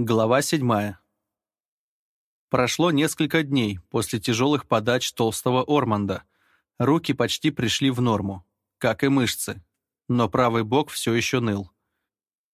Глава седьмая. Прошло несколько дней после тяжелых подач толстого Орманда. Руки почти пришли в норму, как и мышцы, но правый бок все еще ныл.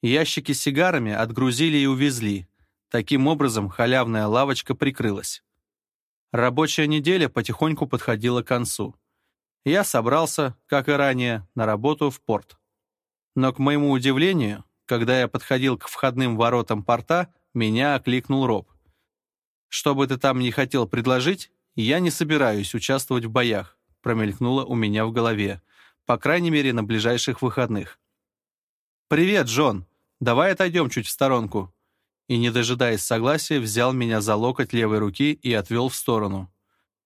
Ящики с сигарами отгрузили и увезли. Таким образом, халявная лавочка прикрылась. Рабочая неделя потихоньку подходила к концу. Я собрался, как и ранее, на работу в порт. Но, к моему удивлению, когда я подходил к входным воротам порта, меня окликнул Роб. «Что бы ты там не хотел предложить, я не собираюсь участвовать в боях», промелькнуло у меня в голове, по крайней мере, на ближайших выходных. «Привет, Джон! Давай отойдем чуть в сторонку!» И, не дожидаясь согласия, взял меня за локоть левой руки и отвел в сторону.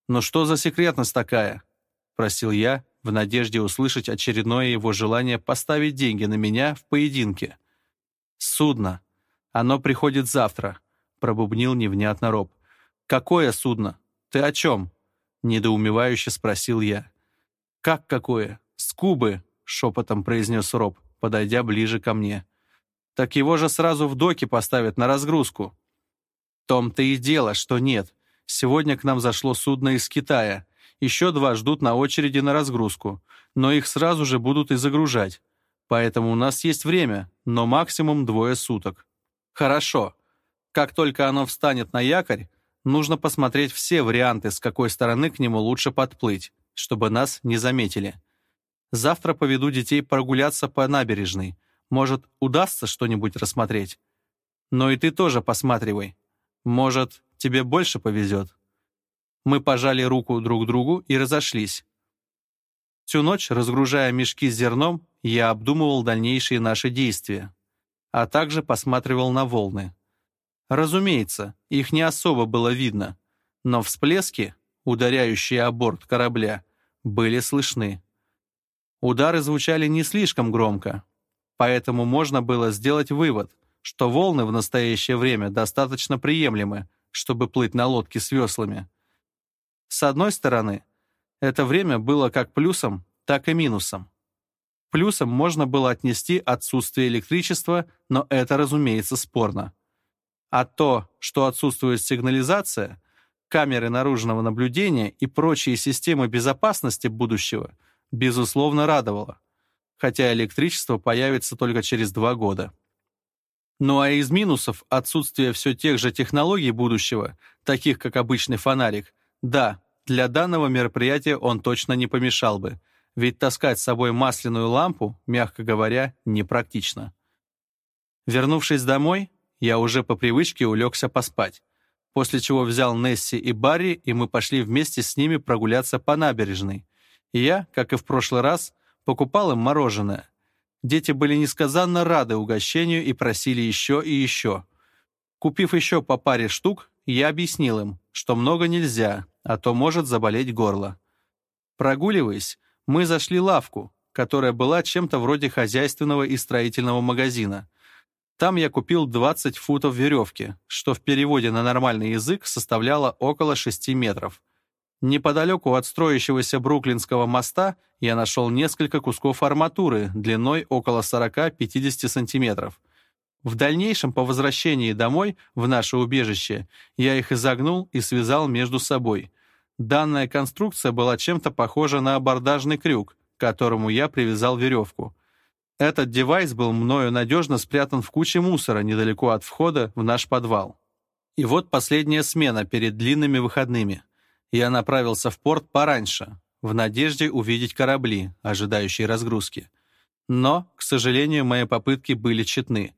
«Но что за секретность такая?» — просил я, в надежде услышать очередное его желание поставить деньги на меня в поединке — «Судно. Оно приходит завтра», — пробубнил невнятно Роб. «Какое судно? Ты о чем?» — недоумевающе спросил я. «Как какое? Скубы, шепотом произнес Роб, подойдя ближе ко мне. «Так его же сразу в доки поставят на разгрузку». «Том-то и дело, что нет. Сегодня к нам зашло судно из Китая. Еще два ждут на очереди на разгрузку, но их сразу же будут и загружать поэтому у нас есть время, но максимум двое суток. Хорошо. Как только оно встанет на якорь, нужно посмотреть все варианты, с какой стороны к нему лучше подплыть, чтобы нас не заметили. Завтра поведу детей прогуляться по набережной. Может, удастся что-нибудь рассмотреть? Но и ты тоже посматривай. Может, тебе больше повезет. Мы пожали руку друг другу и разошлись, Всю ночь, разгружая мешки с зерном, я обдумывал дальнейшие наши действия, а также посматривал на волны. Разумеется, их не особо было видно, но всплески, ударяющие о борт корабля, были слышны. Удары звучали не слишком громко, поэтому можно было сделать вывод, что волны в настоящее время достаточно приемлемы, чтобы плыть на лодке с веслами. С одной стороны, это время было как плюсом, так и минусом. Плюсом можно было отнести отсутствие электричества, но это, разумеется, спорно. А то, что отсутствует сигнализация, камеры наружного наблюдения и прочие системы безопасности будущего, безусловно, радовало, хотя электричество появится только через два года. Ну а из минусов отсутствие все тех же технологий будущего, таких как обычный фонарик, да, для данного мероприятия он точно не помешал бы, ведь таскать с собой масляную лампу, мягко говоря, непрактично. Вернувшись домой, я уже по привычке улегся поспать, после чего взял Несси и Барри, и мы пошли вместе с ними прогуляться по набережной. И я, как и в прошлый раз, покупал им мороженое. Дети были несказанно рады угощению и просили еще и еще. Купив еще по паре штук, я объяснил им, что много нельзя, а то может заболеть горло. Прогуливаясь, мы зашли лавку, которая была чем-то вроде хозяйственного и строительного магазина. Там я купил 20 футов веревки, что в переводе на нормальный язык составляло около 6 метров. Неподалеку от строящегося Бруклинского моста я нашел несколько кусков арматуры длиной около 40-50 сантиметров. В дальнейшем, по возвращении домой, в наше убежище, я их изогнул и связал между собой. Данная конструкция была чем-то похожа на абордажный крюк, к которому я привязал веревку. Этот девайс был мною надежно спрятан в куче мусора недалеко от входа в наш подвал. И вот последняя смена перед длинными выходными. Я направился в порт пораньше, в надежде увидеть корабли, ожидающие разгрузки. Но, к сожалению, мои попытки были тщетны —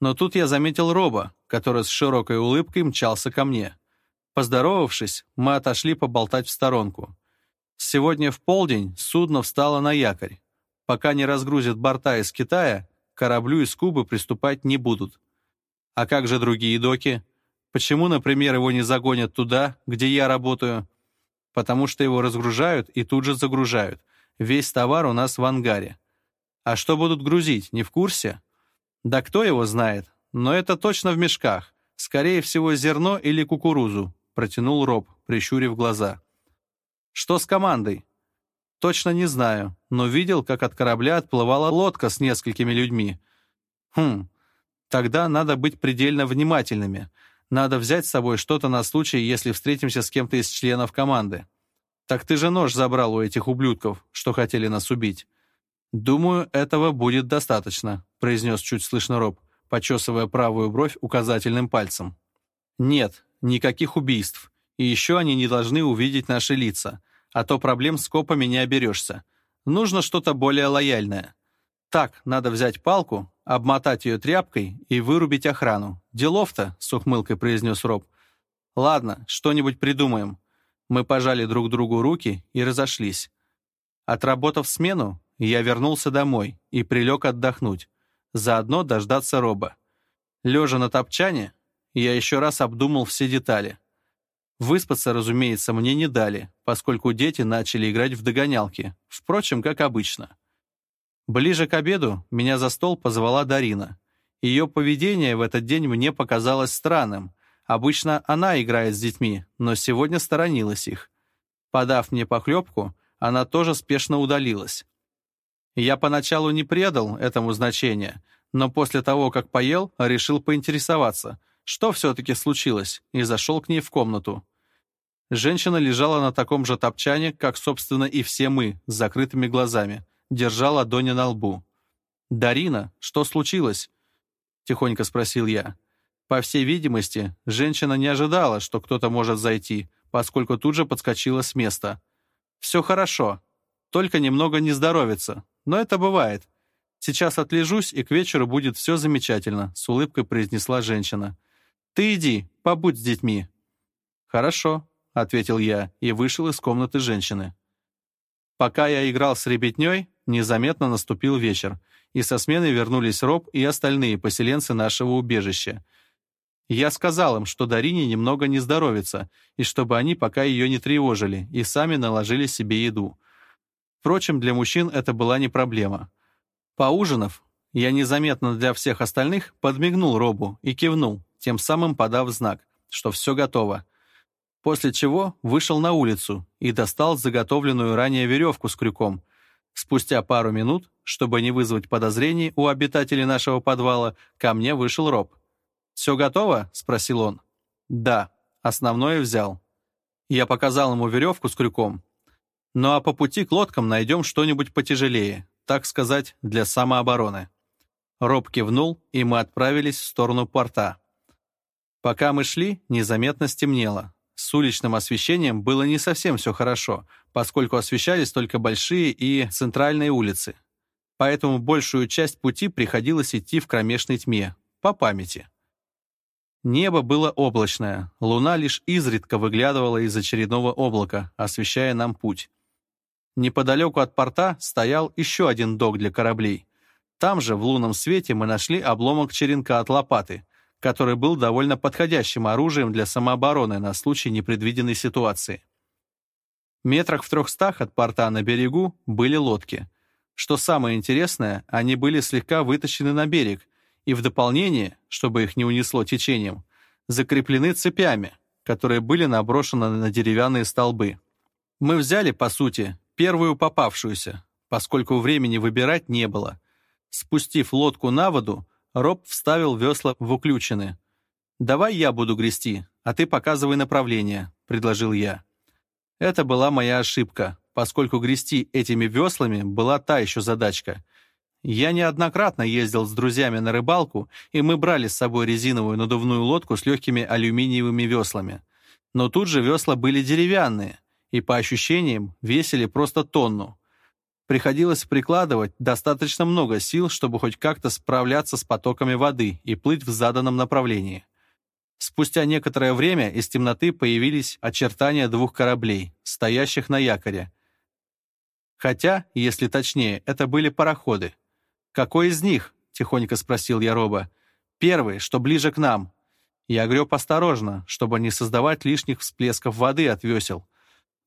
но тут я заметил Роба, который с широкой улыбкой мчался ко мне. Поздоровавшись, мы отошли поболтать в сторонку. Сегодня в полдень судно встало на якорь. Пока не разгрузят борта из Китая, кораблю из Кубы приступать не будут. А как же другие доки? Почему, например, его не загонят туда, где я работаю? Потому что его разгружают и тут же загружают. Весь товар у нас в ангаре. А что будут грузить, не в курсе? Да кто его знает? Но это точно в мешках. Скорее всего, зерно или кукурузу», — протянул Роб, прищурив глаза. «Что с командой?» «Точно не знаю, но видел, как от корабля отплывала лодка с несколькими людьми». «Хм, тогда надо быть предельно внимательными. Надо взять с собой что-то на случай, если встретимся с кем-то из членов команды». «Так ты же нож забрал у этих ублюдков, что хотели нас убить». «Думаю, этого будет достаточно», произнес чуть слышно Роб, почесывая правую бровь указательным пальцем. «Нет, никаких убийств. И еще они не должны увидеть наши лица. А то проблем с копами не оберешься. Нужно что-то более лояльное. Так, надо взять палку, обмотать ее тряпкой и вырубить охрану. Делов-то», — с ухмылкой произнес Роб. «Ладно, что-нибудь придумаем». Мы пожали друг другу руки и разошлись. Отработав смену, я вернулся домой и прилег отдохнуть заодно дождаться Роба. Лежа на топчане, я еще раз обдумал все детали. Выспаться, разумеется, мне не дали, поскольку дети начали играть в догонялки, впрочем, как обычно. Ближе к обеду меня за стол позвала Дарина. Ее поведение в этот день мне показалось странным. Обычно она играет с детьми, но сегодня сторонилась их. Подав мне похлебку, она тоже спешно удалилась. Я поначалу не предал этому значения, но после того, как поел, решил поинтересоваться, что все-таки случилось, и зашел к ней в комнату. Женщина лежала на таком же топчане, как, собственно, и все мы, с закрытыми глазами, держала ладони на лбу. «Дарина, что случилось?» — тихонько спросил я. По всей видимости, женщина не ожидала, что кто-то может зайти, поскольку тут же подскочила с места. «Все хорошо, только немного не здоровится», но это бывает. Сейчас отлежусь, и к вечеру будет все замечательно», — с улыбкой произнесла женщина. «Ты иди, побудь с детьми». «Хорошо», — ответил я и вышел из комнаты женщины. Пока я играл с ребятней, незаметно наступил вечер, и со смены вернулись Роб и остальные поселенцы нашего убежища. Я сказал им, что Дарине немного не здоровится, и чтобы они пока ее не тревожили, и сами наложили себе еду — Впрочем, для мужчин это была не проблема. Поужинав, я незаметно для всех остальных подмигнул Робу и кивнул, тем самым подав знак, что все готово. После чего вышел на улицу и достал заготовленную ранее веревку с крюком. Спустя пару минут, чтобы не вызвать подозрений у обитателей нашего подвала, ко мне вышел Роб. «Все готово?» — спросил он. «Да, основное взял». Я показал ему веревку с крюком, ну а по пути к лодкам найдем что-нибудь потяжелее, так сказать, для самообороны». Роб кивнул, и мы отправились в сторону порта. Пока мы шли, незаметно стемнело. С уличным освещением было не совсем все хорошо, поскольку освещались только большие и центральные улицы. Поэтому большую часть пути приходилось идти в кромешной тьме, по памяти. Небо было облачное, луна лишь изредка выглядывала из очередного облака, освещая нам путь. Неподалеку от порта стоял еще один док для кораблей. Там же, в лунном свете, мы нашли обломок черенка от лопаты, который был довольно подходящим оружием для самообороны на случай непредвиденной ситуации. Метрах в трехстах от порта на берегу были лодки. Что самое интересное, они были слегка вытащены на берег, и в дополнение, чтобы их не унесло течением, закреплены цепями, которые были наброшены на деревянные столбы. Мы взяли, по сути, первую попавшуюся, поскольку времени выбирать не было. Спустив лодку на воду, Роб вставил весла в уключины. «Давай я буду грести, а ты показывай направление», — предложил я. Это была моя ошибка, поскольку грести этими веслами была та еще задачка. Я неоднократно ездил с друзьями на рыбалку, и мы брали с собой резиновую надувную лодку с легкими алюминиевыми веслами. Но тут же весла были деревянные, и, по ощущениям, весили просто тонну. Приходилось прикладывать достаточно много сил, чтобы хоть как-то справляться с потоками воды и плыть в заданном направлении. Спустя некоторое время из темноты появились очертания двух кораблей, стоящих на якоре. Хотя, если точнее, это были пароходы. «Какой из них?» — тихонько спросил я Роба. «Первый, что ближе к нам». Я греб осторожно, чтобы не создавать лишних всплесков воды от весел —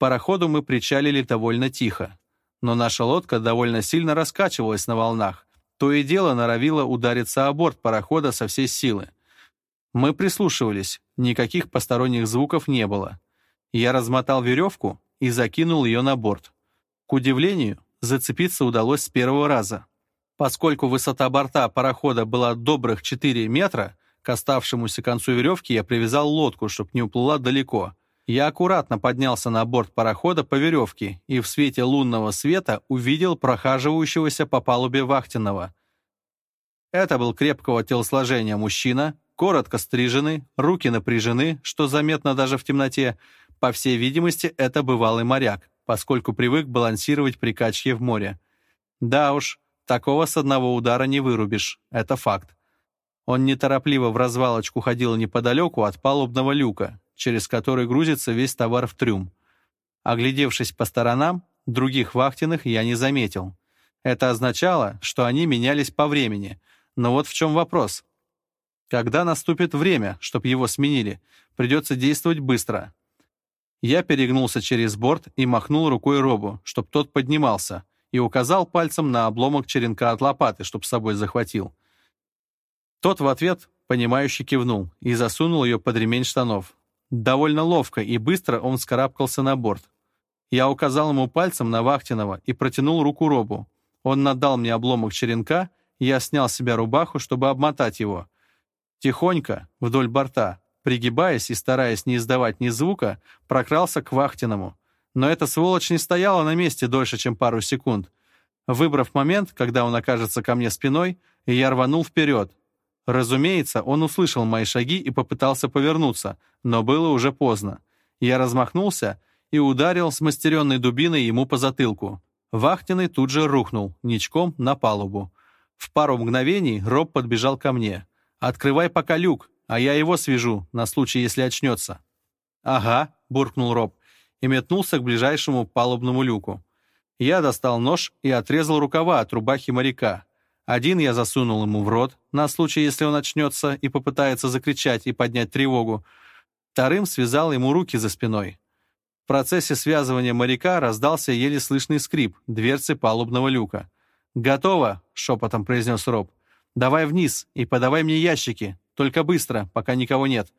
пароходу мы причалили довольно тихо, но наша лодка довольно сильно раскачивалась на волнах, то и дело норовило удариться о борт парохода со всей силы. Мы прислушивались, никаких посторонних звуков не было. Я размотал веревку и закинул ее на борт. К удивлению, зацепиться удалось с первого раза. Поскольку высота борта парохода была добрых 4 метра, к оставшемуся концу веревки я привязал лодку, чтобы не уплыла далеко, я аккуратно поднялся на борт парохода по веревке и в свете лунного света увидел прохаживающегося по палубе вахтенного. Это был крепкого телосложения мужчина, коротко стрижены, руки напряжены, что заметно даже в темноте. По всей видимости, это бывалый моряк, поскольку привык балансировать при качке в море. Да уж, такого с одного удара не вырубишь, это факт. Он неторопливо в развалочку ходил неподалеку от палубного люка, через который грузится весь товар в трюм. Оглядевшись по сторонам, других вахтенных я не заметил. Это означало, что они менялись по времени. Но вот в чем вопрос. Когда наступит время, чтобы его сменили, придется действовать быстро. Я перегнулся через борт и махнул рукой Робу, чтобы тот поднимался, и указал пальцем на обломок черенка от лопаты, чтобы с собой захватил. Тот в ответ, понимающе кивнул и засунул ее под ремень штанов, Довольно ловко и быстро он вскарабкался на борт. Я указал ему пальцем на Вахтинова и протянул руку Робу. Он надал мне обломок черенка, я снял с себя рубаху, чтобы обмотать его. Тихонько, вдоль борта, пригибаясь и стараясь не издавать ни звука, прокрался к Вахтиному. Но эта сволочь не стояла на месте дольше, чем пару секунд. Выбрав момент, когда он окажется ко мне спиной, я рванул вперед. Разумеется, он услышал мои шаги и попытался повернуться, но было уже поздно. Я размахнулся и ударил с мастеренной дубиной ему по затылку. Вахтенный тут же рухнул, ничком, на палубу. В пару мгновений Роб подбежал ко мне. «Открывай пока люк, а я его свяжу, на случай, если очнется». «Ага», — буркнул Роб, и метнулся к ближайшему палубному люку. Я достал нож и отрезал рукава от рубахи моряка. Один я засунул ему в рот, на случай, если он очнется и попытается закричать и поднять тревогу. Вторым связал ему руки за спиной. В процессе связывания моряка раздался еле слышный скрип дверцы палубного люка. «Готово!» — шепотом произнес Роб. «Давай вниз и подавай мне ящики, только быстро, пока никого нет».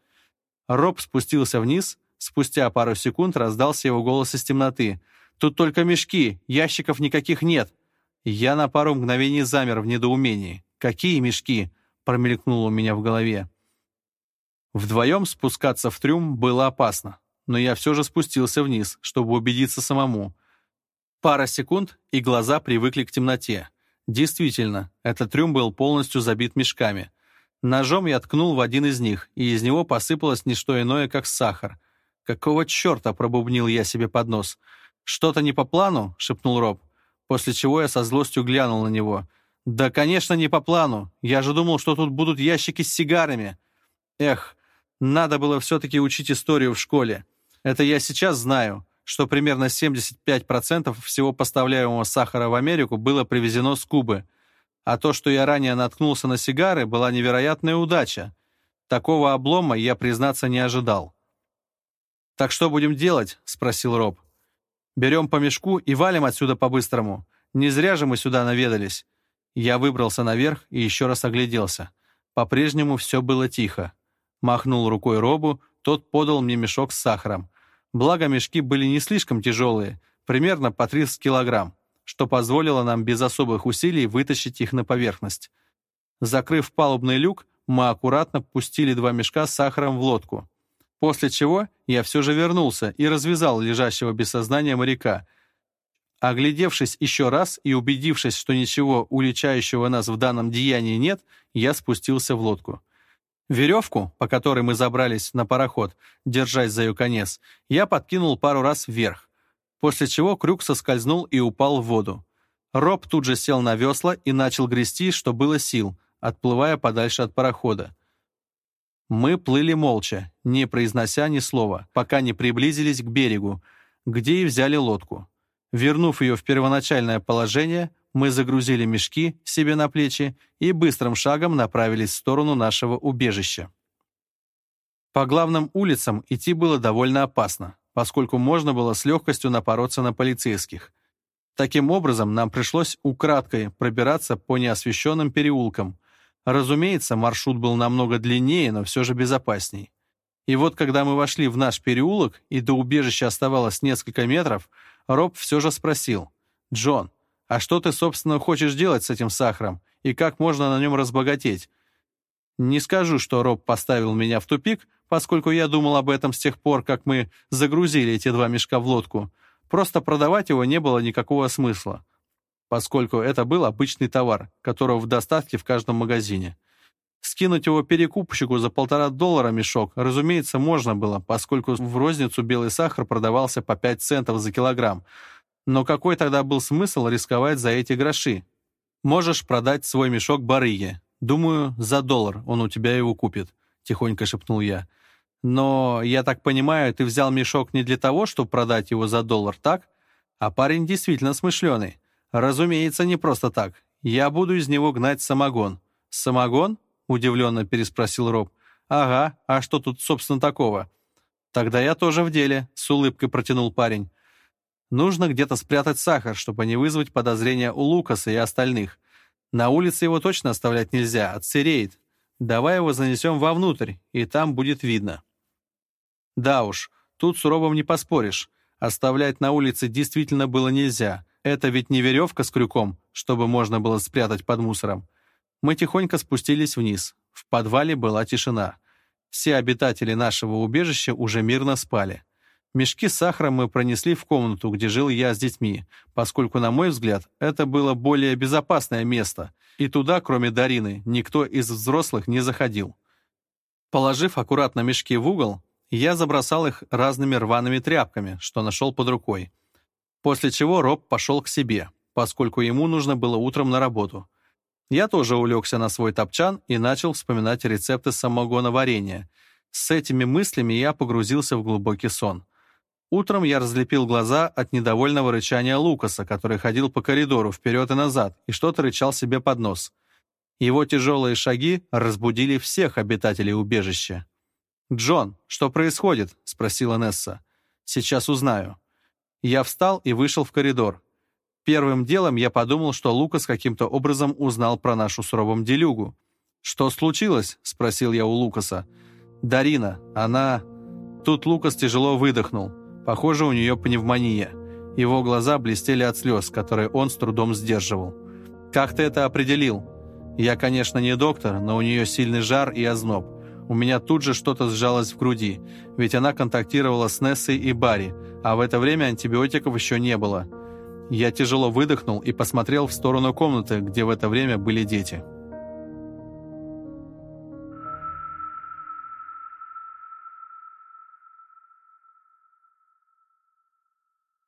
Роб спустился вниз, спустя пару секунд раздался его голос из темноты. «Тут только мешки, ящиков никаких нет!» Я на пару мгновений замер в недоумении. Какие мешки? Промелькнуло у меня в голове. Вдвоем спускаться в трюм было опасно, но я все же спустился вниз, чтобы убедиться самому. Пара секунд, и глаза привыкли к темноте. Действительно, этот трюм был полностью забит мешками. Ножом я ткнул в один из них, и из него посыпалось не что иное, как сахар. «Какого черта?» — пробубнил я себе под нос. «Что-то не по плану?» — шепнул Роб после чего я со злостью глянул на него. «Да, конечно, не по плану. Я же думал, что тут будут ящики с сигарами. Эх, надо было все-таки учить историю в школе. Это я сейчас знаю, что примерно 75% всего поставляемого сахара в Америку было привезено с Кубы. А то, что я ранее наткнулся на сигары, была невероятная удача. Такого облома я, признаться, не ожидал». «Так что будем делать?» — спросил Роб. Берем по мешку и валим отсюда по-быстрому. Не зря же мы сюда наведались». Я выбрался наверх и еще раз огляделся. По-прежнему все было тихо. Махнул рукой Робу, тот подал мне мешок с сахаром. Благо, мешки были не слишком тяжелые, примерно по 30 килограмм, что позволило нам без особых усилий вытащить их на поверхность. Закрыв палубный люк, мы аккуратно пустили два мешка с сахаром в лодку после чего я все же вернулся и развязал лежащего без сознания моряка. Оглядевшись еще раз и убедившись, что ничего уличающего нас в данном деянии нет, я спустился в лодку. Веревку, по которой мы забрались на пароход, держась за ее конец, я подкинул пару раз вверх, после чего крюк соскользнул и упал в воду. Роб тут же сел на весла и начал грести, что было сил, отплывая подальше от парохода. Мы плыли молча, не произнося ни слова, пока не приблизились к берегу, где и взяли лодку. Вернув ее в первоначальное положение, мы загрузили мешки себе на плечи и быстрым шагом направились в сторону нашего убежища. По главным улицам идти было довольно опасно, поскольку можно было с легкостью напороться на полицейских. Таким образом, нам пришлось украдкой пробираться по неосвещенным переулкам, Разумеется, маршрут был намного длиннее, но все же безопасней. И вот когда мы вошли в наш переулок, и до убежища оставалось несколько метров, Роб все же спросил, «Джон, а что ты, собственно, хочешь делать с этим сахаром, и как можно на нем разбогатеть?» Не скажу, что Роб поставил меня в тупик, поскольку я думал об этом с тех пор, как мы загрузили эти два мешка в лодку. Просто продавать его не было никакого смысла поскольку это был обычный товар, которого в достатке в каждом магазине. Скинуть его перекупщику за полтора доллара мешок, разумеется, можно было, поскольку в розницу белый сахар продавался по 5 центов за килограмм. Но какой тогда был смысл рисковать за эти гроши? «Можешь продать свой мешок барыге. Думаю, за доллар он у тебя его купит», — тихонько шепнул я. «Но, я так понимаю, ты взял мешок не для того, чтобы продать его за доллар, так? А парень действительно смышленый. Разумеется, не просто так. Я буду из него гнать самогон. Самогон? Удивленно переспросил Роб. Ага, а что тут, собственно, такого? Тогда я тоже в деле, с улыбкой протянул парень. Нужно где-то спрятать сахар, чтобы не вызвать подозрения у Лукаса и остальных. На улице его точно оставлять нельзя, отсыреет. Давай его занесем вовнутрь, и там будет видно. Да уж, тут с Робом не поспоришь. Оставлять на улице действительно было нельзя. Это ведь не веревка с крюком, чтобы можно было спрятать под мусором. Мы тихонько спустились вниз. В подвале была тишина. Все обитатели нашего убежища уже мирно спали. Мешки с сахаром мы пронесли в комнату, где жил я с детьми, поскольку, на мой взгляд, это было более безопасное место, и туда, кроме Дарины, никто из взрослых не заходил. Положив аккуратно мешки в угол, я забросал их разными рваными тряпками, что нашел под рукой. После чего Роб пошел к себе, поскольку ему нужно было утром на работу. Я тоже улегся на свой топчан и начал вспоминать рецепты самогона варенья. С этими мыслями я погрузился в глубокий сон. Утром я разлепил глаза от недовольного рычания Лукаса, который ходил по коридору вперед и назад и что-то рычал себе под нос. Его тяжелые шаги разбудили всех обитателей убежища. «Джон, что происходит?» — спросила Несса. «Сейчас узнаю». Я встал и вышел в коридор. Первым делом я подумал, что Лукас каким-то образом узнал про нашу с Робом делюгу. «Что случилось?» — спросил я у Лукаса. «Дарина, она...» Тут Лукас тяжело выдохнул. Похоже, у нее пневмония. Его глаза блестели от слез, которые он с трудом сдерживал. «Как ты это определил?» «Я, конечно, не доктор, но у нее сильный жар и озноб. У меня тут же что-то сжалось в груди, ведь она контактировала с Нессой и Барри, а в это время антибиотиков еще не было. Я тяжело выдохнул и посмотрел в сторону комнаты, где в это время были дети.